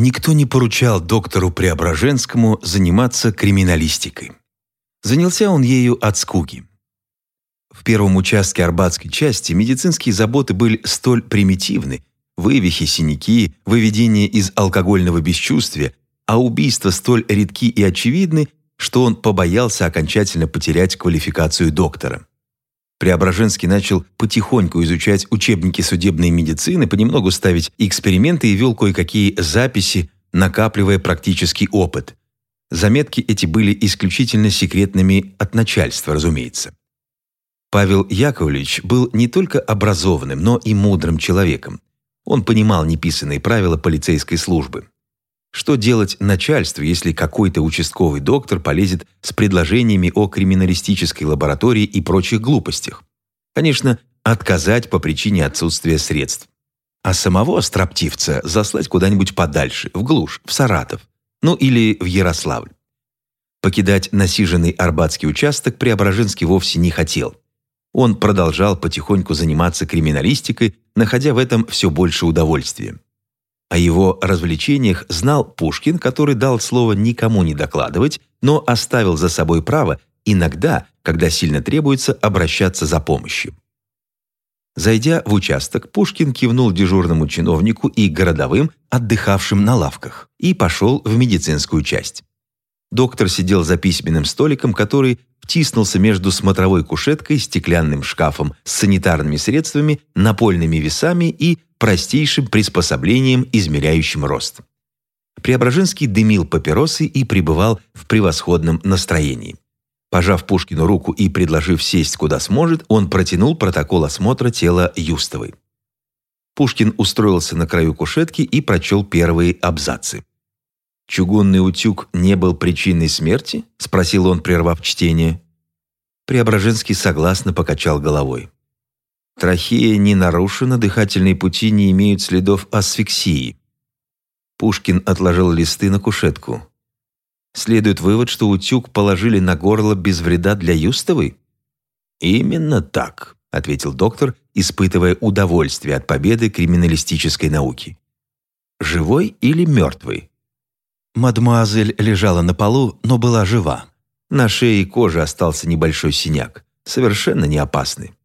Никто не поручал доктору Преображенскому заниматься криминалистикой. Занялся он ею от скуки. В первом участке Арбатской части медицинские заботы были столь примитивны, вывихи, синяки, выведение из алкогольного бесчувствия, а убийства столь редки и очевидны, что он побоялся окончательно потерять квалификацию доктора. Преображенский начал потихоньку изучать учебники судебной медицины, понемногу ставить эксперименты и вел кое-какие записи, накапливая практический опыт. Заметки эти были исключительно секретными от начальства, разумеется. Павел Яковлевич был не только образованным, но и мудрым человеком. Он понимал неписанные правила полицейской службы. Что делать начальству, если какой-то участковый доктор полезет с предложениями о криминалистической лаборатории и прочих глупостях? Конечно, отказать по причине отсутствия средств. А самого строптивца заслать куда-нибудь подальше, в глушь, в Саратов, ну или в Ярославль. Покидать насиженный Арбатский участок Преображенский вовсе не хотел. Он продолжал потихоньку заниматься криминалистикой, находя в этом все больше удовольствия. О его развлечениях знал Пушкин, который дал слово никому не докладывать, но оставил за собой право иногда, когда сильно требуется, обращаться за помощью. Зайдя в участок, Пушкин кивнул дежурному чиновнику и городовым, отдыхавшим на лавках, и пошел в медицинскую часть. Доктор сидел за письменным столиком, который втиснулся между смотровой кушеткой, стеклянным шкафом с санитарными средствами, напольными весами и простейшим приспособлением, измеряющим рост. Преображенский дымил папиросы и пребывал в превосходном настроении. Пожав Пушкину руку и предложив сесть куда сможет, он протянул протокол осмотра тела Юстовой. Пушкин устроился на краю кушетки и прочел первые абзацы. «Чугунный утюг не был причиной смерти?» – спросил он, прервав чтение. Преображенский согласно покачал головой. Трахея не нарушена, дыхательные пути не имеют следов асфиксии. Пушкин отложил листы на кушетку. Следует вывод, что утюг положили на горло без вреда для Юстовой? «Именно так», — ответил доктор, испытывая удовольствие от победы криминалистической науки. «Живой или мертвый?» Мадемуазель лежала на полу, но была жива. На шее и коже остался небольшой синяк, совершенно не опасный.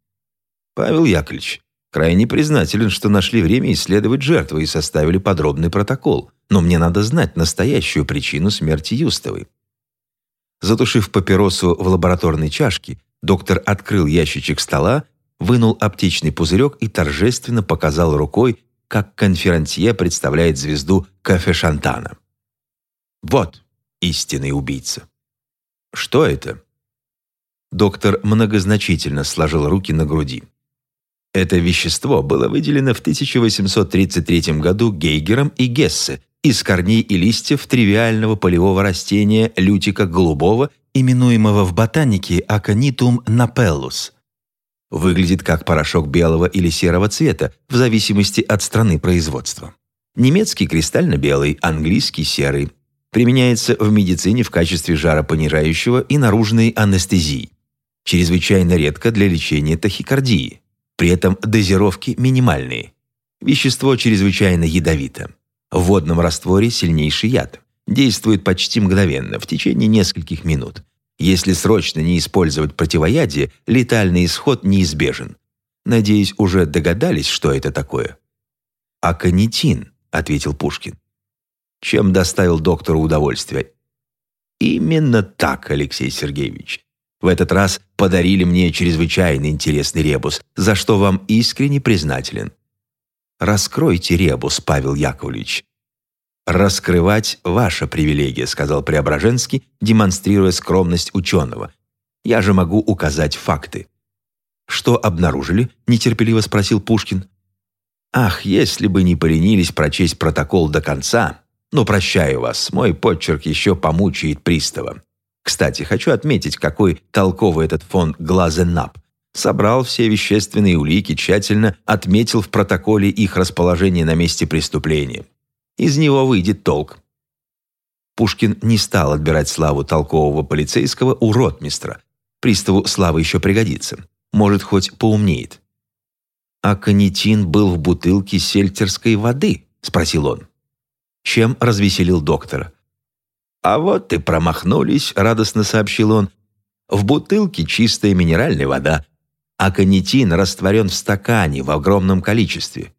Павел Яковлевич, крайне признателен, что нашли время исследовать жертву и составили подробный протокол, но мне надо знать настоящую причину смерти Юстовой. Затушив папиросу в лабораторной чашке, доктор открыл ящичек стола, вынул аптечный пузырек и торжественно показал рукой, как конферансье представляет звезду кафе-шантана. Вот истинный убийца. Что это? Доктор многозначительно сложил руки на груди. Это вещество было выделено в 1833 году Гейгером и Гессе из корней и листьев тривиального полевого растения лютика голубого, именуемого в ботанике аконитум напеллус. Выглядит как порошок белого или серого цвета, в зависимости от страны производства. Немецкий кристально-белый, английский серый, Применяется в медицине в качестве жаропонижающего и наружной анестезии. Чрезвычайно редко для лечения тахикардии. При этом дозировки минимальные. Вещество чрезвычайно ядовито. В водном растворе сильнейший яд. Действует почти мгновенно, в течение нескольких минут. Если срочно не использовать противоядие, летальный исход неизбежен. Надеюсь, уже догадались, что это такое? «Аконитин», — ответил Пушкин чем доставил доктору удовольствие. Именно так, Алексей Сергеевич. В этот раз подарили мне чрезвычайно интересный ребус, за что вам искренне признателен. Раскройте ребус, Павел Яковлевич. «Раскрывать ваша привилегия», — сказал Преображенский, демонстрируя скромность ученого. «Я же могу указать факты». «Что обнаружили?» — нетерпеливо спросил Пушкин. «Ах, если бы не поленились прочесть протокол до конца, но прощаю вас, мой подчерк еще помучает пристава. Кстати, хочу отметить, какой толковый этот фон Глазенап. Собрал все вещественные улики, тщательно отметил в протоколе их расположение на месте преступления. Из него выйдет толк. Пушкин не стал отбирать славу толкового полицейского у ротмистра. Приставу слава еще пригодится. Может, хоть поумнеет. «А канитин был в бутылке сельтерской воды?» – спросил он. чем развеселил доктора. «А вот и промахнулись», — радостно сообщил он. «В бутылке чистая минеральная вода, а канитин растворен в стакане в огромном количестве.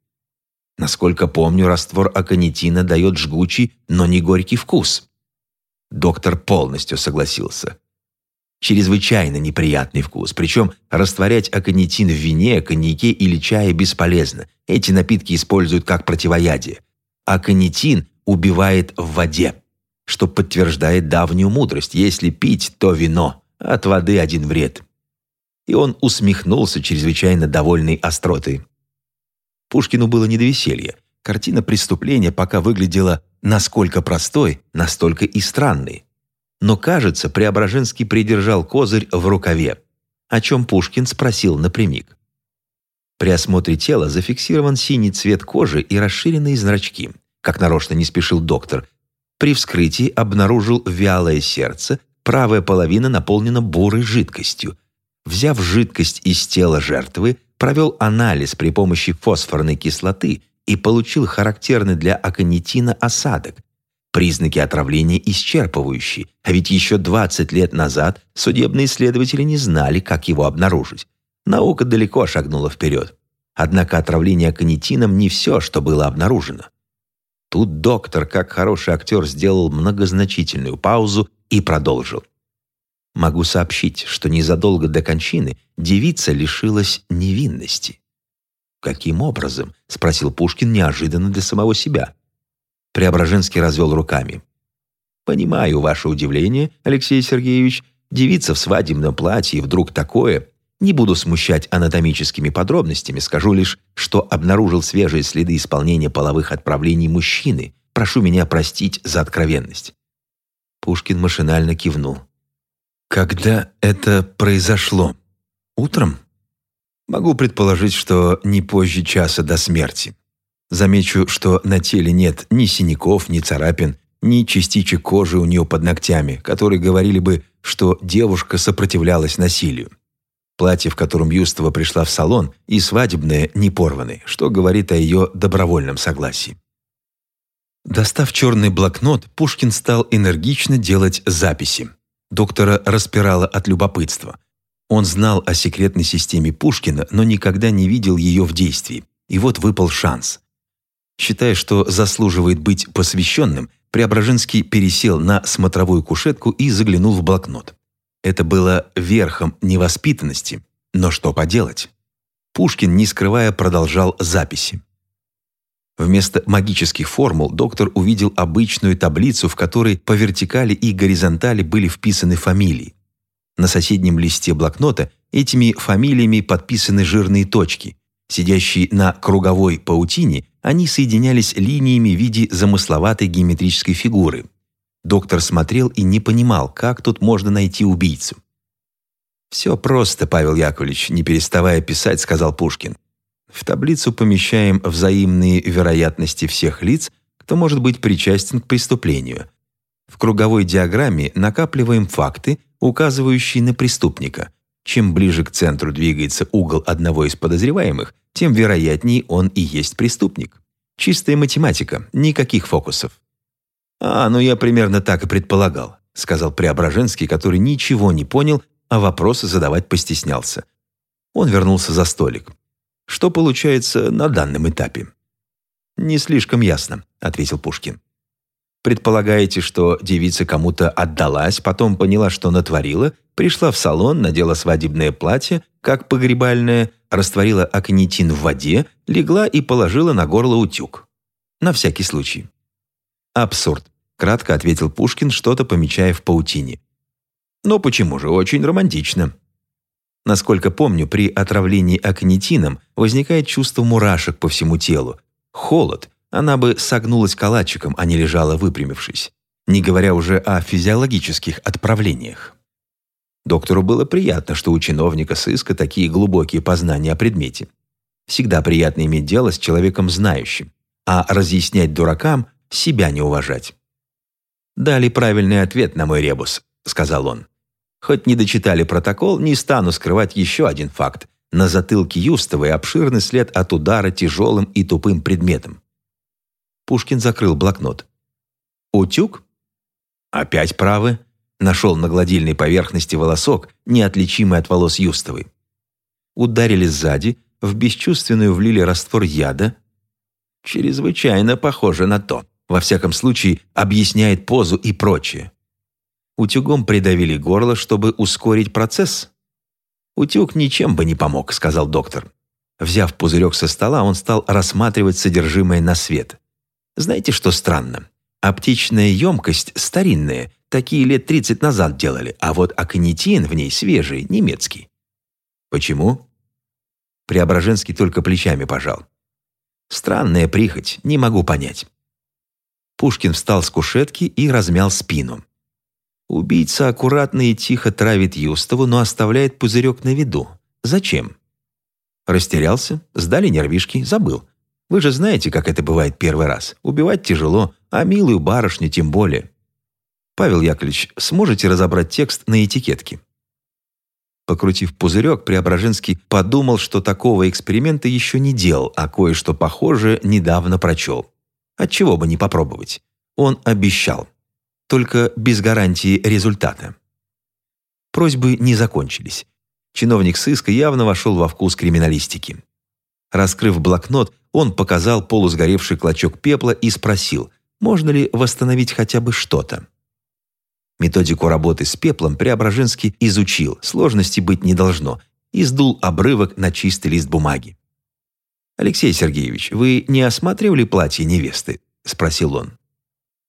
Насколько помню, раствор аконитина дает жгучий, но не горький вкус». Доктор полностью согласился. Чрезвычайно неприятный вкус, причем растворять аконитин в вине, коньяке или чае бесполезно. Эти напитки используют как противоядие. Аконитин убивает в воде что подтверждает давнюю мудрость. Если пить, то вино, от воды один вред. И он усмехнулся, чрезвычайно довольной остротой. Пушкину было не до веселья. Картина преступления пока выглядела насколько простой, настолько и странной. Но, кажется, Преображенский придержал козырь в рукаве, о чем Пушкин спросил напрямик. При осмотре тела зафиксирован синий цвет кожи и расширенные зрачки. Как нарочно не спешил доктор, при вскрытии обнаружил вялое сердце, правая половина наполнена бурой жидкостью. Взяв жидкость из тела жертвы, провел анализ при помощи фосфорной кислоты и получил характерный для аконитина осадок. Признаки отравления исчерпывающие, а ведь еще 20 лет назад судебные следователи не знали, как его обнаружить. Наука далеко шагнула вперед. Однако отравление аконитином не все, что было обнаружено. Тут доктор, как хороший актер, сделал многозначительную паузу и продолжил. Могу сообщить, что незадолго до кончины девица лишилась невинности. «Каким образом?» – спросил Пушкин неожиданно для самого себя. Преображенский развел руками. «Понимаю ваше удивление, Алексей Сергеевич. Девица в свадебном платье, вдруг такое. Не буду смущать анатомическими подробностями, скажу лишь, что обнаружил свежие следы исполнения половых отправлений мужчины. Прошу меня простить за откровенность». Пушкин машинально кивнул. «Когда это произошло? Утром?» «Могу предположить, что не позже часа до смерти. Замечу, что на теле нет ни синяков, ни царапин, ни частичек кожи у нее под ногтями, которые говорили бы, что девушка сопротивлялась насилию. Платье, в котором Юстова пришла в салон, и свадебное не порваны, что говорит о ее добровольном согласии. Достав черный блокнот, Пушкин стал энергично делать записи. Доктора распирало от любопытства. Он знал о секретной системе Пушкина, но никогда не видел ее в действии. И вот выпал шанс. Считая, что заслуживает быть посвященным, Преображенский пересел на смотровую кушетку и заглянул в блокнот. Это было верхом невоспитанности, но что поделать? Пушкин, не скрывая, продолжал записи. Вместо магических формул доктор увидел обычную таблицу, в которой по вертикали и горизонтали были вписаны фамилии. На соседнем листе блокнота этими фамилиями подписаны жирные точки. Сидящие на круговой паутине, они соединялись линиями в виде замысловатой геометрической фигуры. Доктор смотрел и не понимал, как тут можно найти убийцу. «Все просто, Павел Яковлевич, не переставая писать», — сказал Пушкин. «В таблицу помещаем взаимные вероятности всех лиц, кто может быть причастен к преступлению. В круговой диаграмме накапливаем факты, указывающие на преступника. Чем ближе к центру двигается угол одного из подозреваемых, тем вероятнее он и есть преступник. Чистая математика, никаких фокусов. «А, ну я примерно так и предполагал», сказал Преображенский, который ничего не понял, а вопросы задавать постеснялся. Он вернулся за столик. «Что получается на данном этапе?» «Не слишком ясно», — ответил Пушкин. «Предполагаете, что девица кому-то отдалась, потом поняла, что натворила, пришла в салон, надела свадебное платье, как погребальное, растворила аконитин в воде, легла и положила на горло утюг. На всякий случай. «Абсурд», — кратко ответил Пушкин, что-то помечая в паутине. «Но почему же? Очень романтично». Насколько помню, при отравлении аконитином возникает чувство мурашек по всему телу. Холод. Она бы согнулась калачиком, а не лежала выпрямившись. Не говоря уже о физиологических отправлениях. Доктору было приятно, что у чиновника сыска такие глубокие познания о предмете. Всегда приятно иметь дело с человеком знающим, а разъяснять дуракам себя не уважать. «Дали правильный ответ на мой ребус», — сказал он. «Хоть не дочитали протокол, не стану скрывать еще один факт. На затылке Юстовой обширный след от удара тяжелым и тупым предметом». Пушкин закрыл блокнот. Утюг? Опять правы. Нашел на гладильной поверхности волосок, неотличимый от волос Юстовой. Ударили сзади, в бесчувственную влили раствор яда. Чрезвычайно похоже на то. Во всяком случае, объясняет позу и прочее. Утюгом придавили горло, чтобы ускорить процесс. «Утюг ничем бы не помог», — сказал доктор. Взяв пузырек со стола, он стал рассматривать содержимое на свет. Знаете, что странно? Аптечная емкость старинная, такие лет 30 назад делали, а вот аконитин в ней свежий, немецкий. Почему? Преображенский только плечами пожал. Странная прихоть, не могу понять. Пушкин встал с кушетки и размял спину. Убийца аккуратно и тихо травит Юстову, но оставляет пузырек на виду. Зачем? Растерялся, сдали нервишки, забыл. Вы же знаете, как это бывает первый раз. Убивать тяжело, а милую барышню тем более. Павел Яковлевич, сможете разобрать текст на этикетке? Покрутив пузырек, Преображенский подумал, что такого эксперимента еще не делал, а кое-что похожее недавно прочел. Отчего бы не попробовать? Он обещал. Только без гарантии результата. Просьбы не закончились. Чиновник сыска явно вошел во вкус криминалистики. Раскрыв блокнот, он показал полусгоревший клочок пепла и спросил, можно ли восстановить хотя бы что-то. Методику работы с пеплом Преображенский изучил, сложности быть не должно, и сдул обрывок на чистый лист бумаги. «Алексей Сергеевич, вы не осматривали платье невесты?» – спросил он.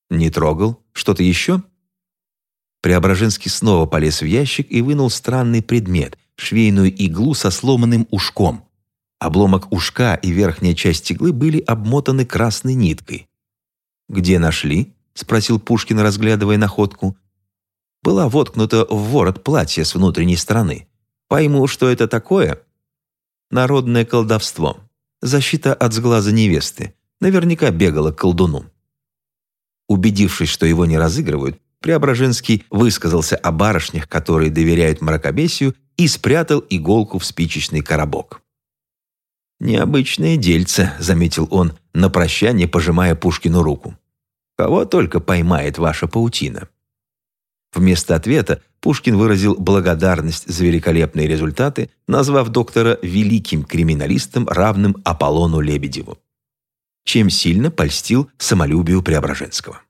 «Не трогал. Что-то еще?» Преображенский снова полез в ящик и вынул странный предмет – швейную иглу со сломанным ушком. Обломок ушка и верхняя часть иглы были обмотаны красной ниткой. «Где нашли?» – спросил Пушкин, разглядывая находку. «Была воткнута в ворот платья с внутренней стороны. Пойму, что это такое?» «Народное колдовство. Защита от сглаза невесты. Наверняка бегала к колдуну». Убедившись, что его не разыгрывают, Преображенский высказался о барышнях, которые доверяют мракобесию, и спрятал иголку в спичечный коробок. «Необычное дельце», — заметил он, на прощание пожимая Пушкину руку. «Кого только поймает ваша паутина». Вместо ответа Пушкин выразил благодарность за великолепные результаты, назвав доктора великим криминалистом, равным Аполлону Лебедеву чем сильно польстил самолюбию Преображенского.